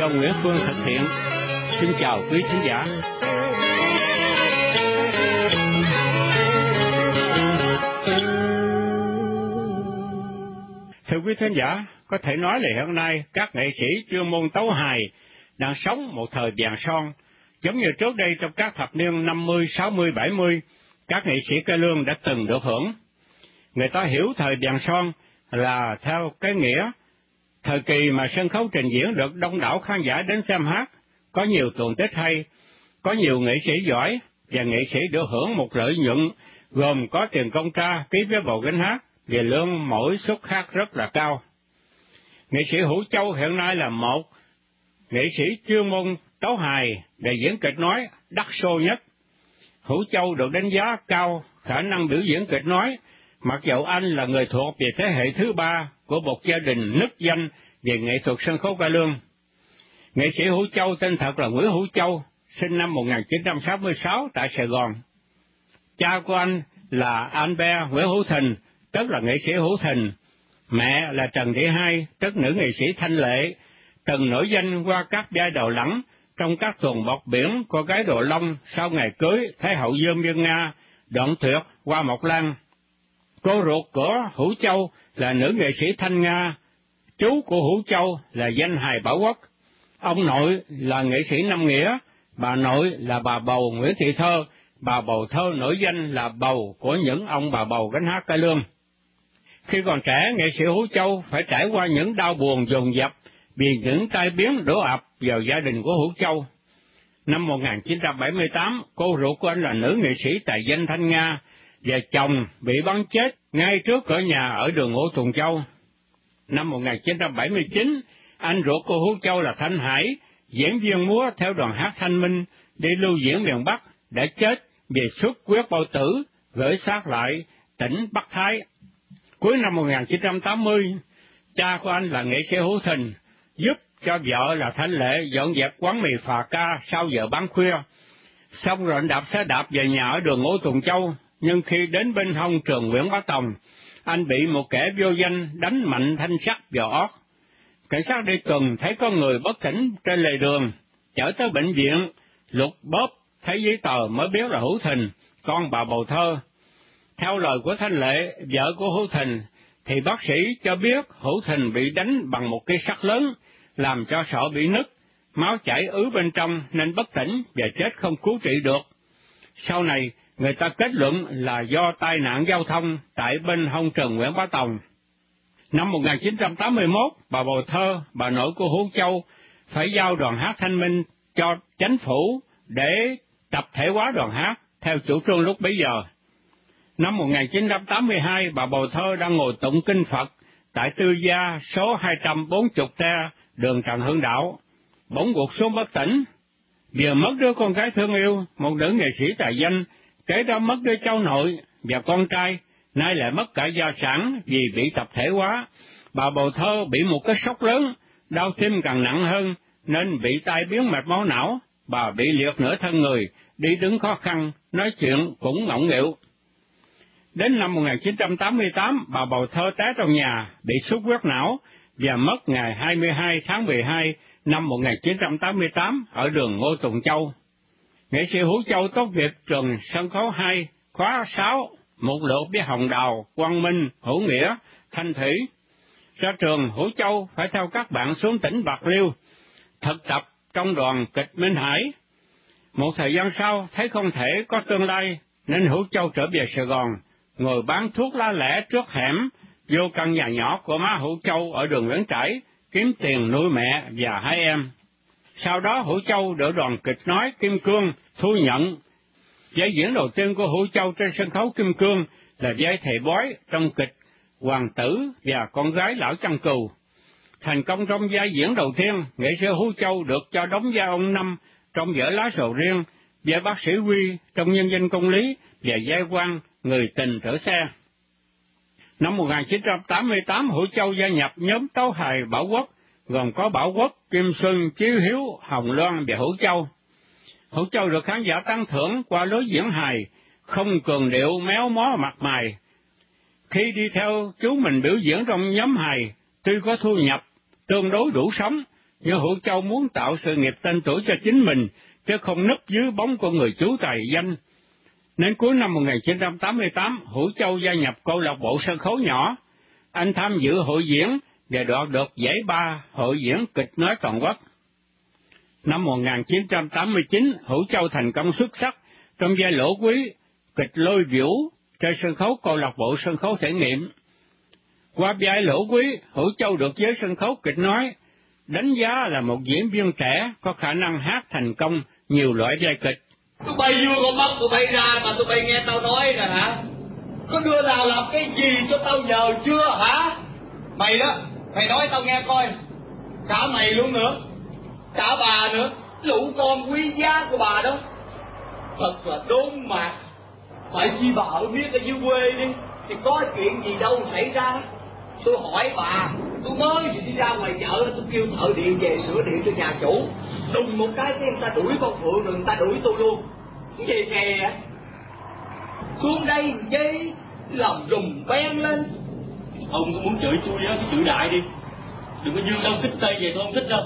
do Nguyễn Phương thực hiện. Xin chào quý khán giả. Thưa quý khán giả, có thể nói là hiện nay các nghệ sĩ chuyên môn tấu hài đang sống một thời vàng son, giống như trước đây trong các thập niên 50, 60, 70, các nghệ sĩ cải lương đã từng được hưởng. Người ta hiểu thời vàng son là theo cái nghĩa thời kỳ mà sân khấu trình diễn được đông đảo khán giả đến xem hát, có nhiều tuần tết hay, có nhiều nghệ sĩ giỏi và nghệ sĩ được hưởng một lợi nhuận gồm có tiền công tra ký với bộ gánh hát và lương mỗi suất hát rất là cao. Nghệ sĩ Hữu Châu hiện nay là một nghệ sĩ chuyên môn tấu hài để diễn kịch nói đắt xô nhất. Hữu Châu được đánh giá cao khả năng biểu diễn kịch nói, mặc dầu anh là người thuộc về thế hệ thứ ba của một gia đình nức danh về nghệ thuật sân khấu cải lương. Nghệ sĩ Hữu Châu tên thật là Nguyễn Hữu Châu, sinh năm 1966 tại Sài Gòn. Cha của anh là Albert Nguyễn Hữu Thình, tức là nghệ sĩ Hữu Thình. Mẹ là Trần Thị Hai, tức nữ nghệ sĩ Thanh Lệ, từng nổi danh qua các giai đầu lẳng trong các tuần bọc biển của gái Đồ Long sau ngày cưới Thái hậu Dương Viên Nga, đoạn tuyệt qua Mộc Lan. Cô ruột của Hữu Châu là nữ nghệ sĩ Thanh Nga, chú của Hữu Châu là danh hài Bảo Quốc, ông nội là nghệ sĩ Nam Nghĩa, bà nội là bà bầu Nguyễn Thị Thơ, bà bầu thơ nổi danh là bầu của những ông bà bầu gánh hát cải lương. Khi còn trẻ, nghệ sĩ Hữu Châu phải trải qua những đau buồn dồn dập vì những tai biến đổ ập vào gia đình của Hữu Châu. Năm 1978, cô ruột của anh là nữ nghệ sĩ tài danh Thanh Nga, và chồng bị bắn chết ngay trước cửa nhà ở đường Ngô Tùng Châu. Năm 1979, anh ruột của Hú Châu là Thanh Hải, diễn viên múa theo đoàn hát Thanh Minh đi lưu diễn miền Bắc, đã chết vì xuất huyết bao tử, gửi xác lại tỉnh Bắc Thái. Cuối năm 1980, cha của anh là nghệ sĩ Hữu Thình, giúp cho vợ là Thanh Lệ dọn dẹp quán mì phà ca sau giờ bán khuya. Xong rồi đạp xe đạp về nhà ở đường Ngô Tùng Châu, nhưng khi đến bên hông trường Nguyễn Bá Tòng, anh bị một kẻ vô danh đánh mạnh thanh sắt vào óc. Cảnh sát đi tuần thấy có người bất tỉnh trên lề đường, chở tới bệnh viện, lục bóp, thấy giấy tờ mới biết là Hữu Thình, con bà bầu thơ. Theo lời của Thanh Lệ, vợ của Hữu Thình, thì bác sĩ cho biết Hữu Thình bị đánh bằng một cây sắt lớn, làm cho sọ bị nứt, máu chảy ứ bên trong nên bất tỉnh và chết không cứu trị được. Sau này, người ta kết luận là do tai nạn giao thông tại bên hông Trần Nguyễn Bá Tòng. Năm 1981, bà Bầu Thơ, bà nội của Hữu Châu, phải giao đoàn hát Thanh Minh cho chính phủ để tập thể hóa đoàn hát theo chủ trương lúc bấy giờ. Năm 1982, bà Bầu Thơ đang ngồi tụng kinh Phật tại tư gia số 240 T, đường Trần Hưng Đạo, bỗng gục xuống bất tỉnh. Vừa mất đứa con gái thương yêu, một nữ nghệ sĩ tài danh, kể ra mất đứa cháu nội và con trai, nay lại mất cả gia sản vì bị tập thể hóa. Bà bầu thơ bị một cái sốc lớn, đau tim càng nặng hơn, nên bị tai biến mạch máu não, bà bị liệt nửa thân người, đi đứng khó khăn, nói chuyện cũng ngọng nghịu. Đến năm 1988, bà bầu thơ té trong nhà, bị xuất huyết não và mất ngày 22 tháng 12 năm 1988 ở đường Ngô Tùng Châu. Nghệ sĩ Hữu Châu tốt nghiệp trường sân khấu 2, khóa 6, một lượt với Hồng Đào, Quang Minh, Hữu Nghĩa, Thanh Thủy. Ra trường, Hữu Châu phải theo các bạn xuống tỉnh Bạc Liêu, thực tập trong đoàn kịch Minh Hải. Một thời gian sau, thấy không thể có tương lai, nên Hữu Châu trở về Sài Gòn, ngồi bán thuốc lá lẻ trước hẻm, vô căn nhà nhỏ của má Hữu Châu ở đường Nguyễn Trãi, kiếm tiền nuôi mẹ và hai em. Sau đó Hữu Châu đỡ đoàn kịch nói Kim Cương thu nhận. Giải diễn đầu tiên của Hữu Châu trên sân khấu Kim Cương là vai thầy bói trong kịch Hoàng tử và con gái lão chăn cừu. Thành công trong vai diễn đầu tiên, nghệ sĩ Hữu Châu được cho đóng vai ông Năm trong vở lá sầu riêng, vai bác sĩ Huy trong nhân dân công lý và vai quan người tình trở xe. Năm 1988, Hữu Châu gia nhập nhóm tấu hài Bảo Quốc, gồm có Bảo Quốc, Kim Xuân, Chí Hiếu, Hồng Loan và Hữu Châu. Hữu Châu được khán giả tăng thưởng qua lối diễn hài, không cường điệu méo mó mặt mày. Khi đi theo chú mình biểu diễn trong nhóm hài, tuy có thu nhập tương đối đủ sống, nhưng Hữu Châu muốn tạo sự nghiệp tên tuổi cho chính mình, chứ không nấp dưới bóng của người chú tài danh. Nên cuối năm 1988, Hữu Châu gia nhập câu lạc bộ sân khấu nhỏ. Anh tham dự hội diễn và đoạt được giải ba hội diễn kịch nói toàn quốc. Năm 1989, Hữu Châu thành công xuất sắc trong giai lỗ quý kịch lôi vũ trên sân khấu câu lạc bộ sân khấu thể nghiệm. Qua giai lỗ quý, Hữu Châu được giới sân khấu kịch nói đánh giá là một diễn viên trẻ có khả năng hát thành công nhiều loại giai kịch. tôi bay vô con mắt tôi bay ra mà tôi bay nghe tao nói nè hả? Có đưa nào làm cái gì cho tao nhờ chưa hả? Mày đó, mày nói tao nghe coi. Cả mày luôn nữa, cả bà nữa, lũ con quý giá của bà đó. Thật là đốn mạc. Phải chi bà mới biết ở dưới quê đi, thì có chuyện gì đâu xảy ra. Tôi hỏi bà, tôi mới vừa đi ra ngoài chợ tôi kêu thợ điện về sửa điện cho nhà chủ đùng một cái cái người ta đuổi con phượng rồi người ta đuổi tôi luôn cái gì kìa xuống đây chi làm rùng beng lên ông có muốn chửi tôi á chửi đại đi. Đừng có dương đâu kích tay về tôi không thích đâu.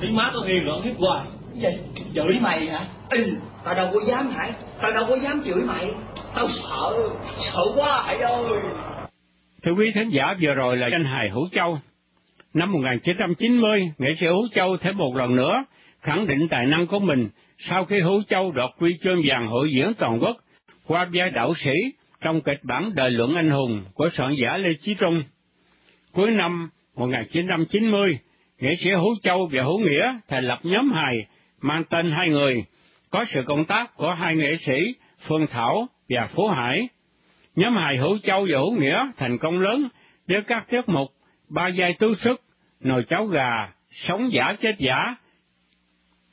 Thấy má tôi hiền rồi hiếp hoài. Gì? Chửi mày hả? Ừ tao đâu có dám hại tao đâu có dám chửi mày. Tao sợ sợ quá hải ơi? Thưa quý thính giả, vừa rồi là danh hài Hữu Châu. Năm 1990, nghệ sĩ Hữu Châu thêm một lần nữa khẳng định tài năng của mình sau khi Hữu Châu đoạt quy chương vàng hội diễn toàn quốc qua vai đạo sĩ trong kịch bản Đời luận anh hùng của soạn giả Lê Chí Trung. Cuối năm 1990, nghệ sĩ Hữu Châu và Hữu Nghĩa thành lập nhóm hài mang tên hai người, có sự công tác của hai nghệ sĩ Phương Thảo và Phú Hải. Nhóm hài Hữu Châu và Hữu Nghĩa thành công lớn với các tiết mục Ba giai tứ sức, Nồi cháo gà, Sống giả chết giả.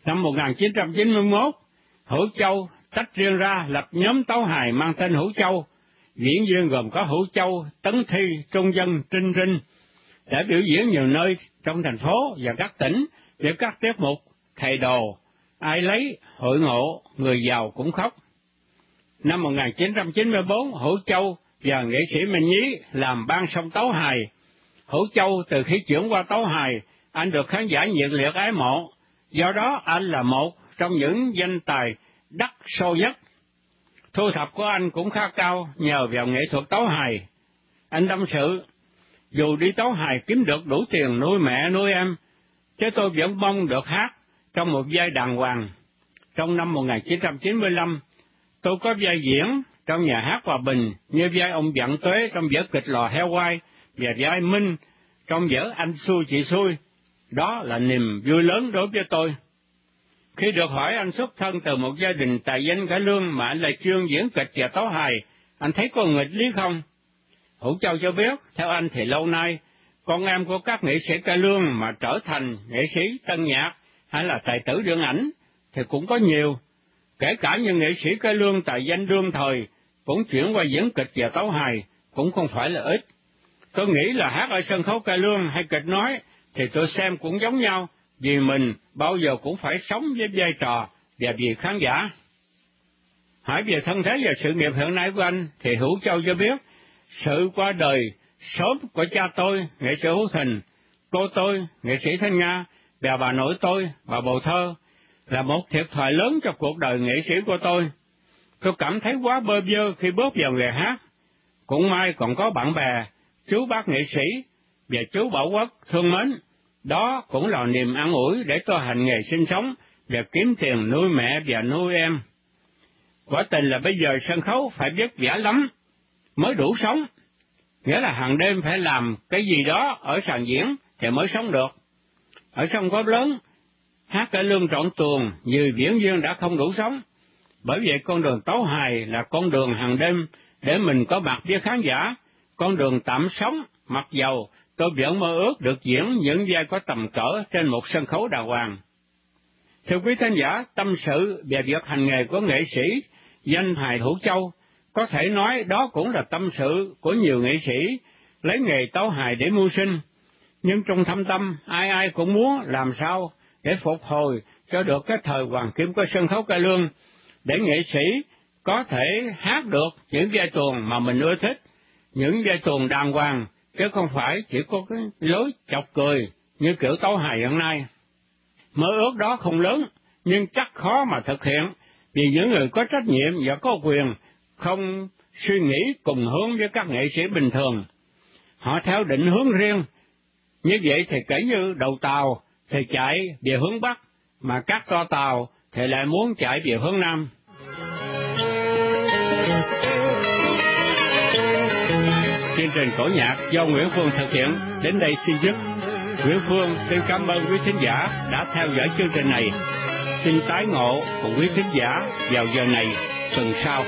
Năm 1991, Hữu Châu tách riêng ra lập nhóm tấu hài mang tên Hữu Châu. Miễn viên gồm có Hữu Châu, Tấn Thi, Trung Dân, Trinh Rinh, để biểu diễn nhiều nơi trong thành phố và các tỉnh với các tiết mục thầy đồ, ai lấy, hội ngộ, người giàu cũng khóc. Năm 1994, Hữu Châu và nghệ sĩ Minh Nhí làm ban song tấu hài. Hữu Châu từ khi chuyển qua tấu hài, anh được khán giả nhiệt liệt ái mộ, do đó anh là một trong những danh tài đắc sâu nhất. Thu thập của anh cũng khá cao nhờ vào nghệ thuật tấu hài. Anh tâm sự, dù đi tấu hài kiếm được đủ tiền nuôi mẹ nuôi em, chứ tôi vẫn mong được hát trong một giai đàng hoàng. Trong năm 1995, Tôi có vai diễn trong nhà hát Hòa Bình như vai ông Vạn Tuế trong vở kịch Lò Heo Quay và vai Minh trong vở Anh Xui Chị Xui. Đó là niềm vui lớn đối với tôi. Khi được hỏi anh xuất thân từ một gia đình tài danh cả lương mà anh là chuyên diễn kịch và tấu hài, anh thấy có nghịch lý không? Hữu Châu cho biết, theo anh thì lâu nay, con em của các nghệ sĩ ca lương mà trở thành nghệ sĩ tân nhạc hay là tài tử điện ảnh thì cũng có nhiều, Kể cả những nghệ sĩ cai lương tài danh đương thời cũng chuyển qua diễn kịch và tấu hài, cũng không phải là ít. Tôi nghĩ là hát ở sân khấu cai lương hay kịch nói, thì tôi xem cũng giống nhau, vì mình bao giờ cũng phải sống với vai trò và vì khán giả. Hỏi về thân thế và sự nghiệp hiện nay của anh, thì Hữu Châu cho biết, sự qua đời sớm của cha tôi, nghệ sĩ Hữu Thình, cô tôi, nghệ sĩ Thanh Nga, và bà nội tôi, bà Bầu Thơ, là một thiệt thòi lớn cho cuộc đời nghệ sĩ của tôi. Tôi cảm thấy quá bơ vơ khi bước vào nghề hát. Cũng may còn có bạn bè, chú bác nghệ sĩ và chú Bảo Quốc thương mến. Đó cũng là niềm an ủi để tôi hành nghề sinh sống và kiếm tiền nuôi mẹ và nuôi em. Quả tình là bây giờ sân khấu phải vất vả lắm, mới đủ sống. Nghĩa là hàng đêm phải làm cái gì đó ở sàn diễn thì mới sống được. Ở sông có lớn, hát cả lương trọn tuồng, như diễn viên đã không đủ sống. Bởi vậy con đường tấu hài là con đường hàng đêm để mình có mặt với khán giả, con đường tạm sống, mặc dầu tôi vẫn mơ ước được diễn những vai có tầm cỡ trên một sân khấu đàng hoàng. Thưa quý thính giả, tâm sự về việc hành nghề của nghệ sĩ danh hài Hữu Châu, có thể nói đó cũng là tâm sự của nhiều nghệ sĩ, lấy nghề tấu hài để mưu sinh. Nhưng trong thâm tâm, ai ai cũng muốn làm sao để phục hồi cho được cái thời hoàng kim của sân khấu cải lương, để nghệ sĩ có thể hát được những giai tuồng mà mình ưa thích, những giai tuồng đàng hoàng, chứ không phải chỉ có cái lối chọc cười như kiểu tấu hài hiện nay. Mơ ước đó không lớn, nhưng chắc khó mà thực hiện, vì những người có trách nhiệm và có quyền không suy nghĩ cùng hướng với các nghệ sĩ bình thường. Họ theo định hướng riêng, như vậy thì kể như đầu tàu thì chạy về hướng Bắc, mà các toa tàu thì lại muốn chạy về hướng Nam. Trình cổ nhạc do Nguyễn Phương thực hiện đến đây xin dứt. Nguyễn Phương xin cảm ơn quý thính giả đã theo dõi chương trình này. Xin tái ngộ cùng quý thính giả vào giờ này tuần sau.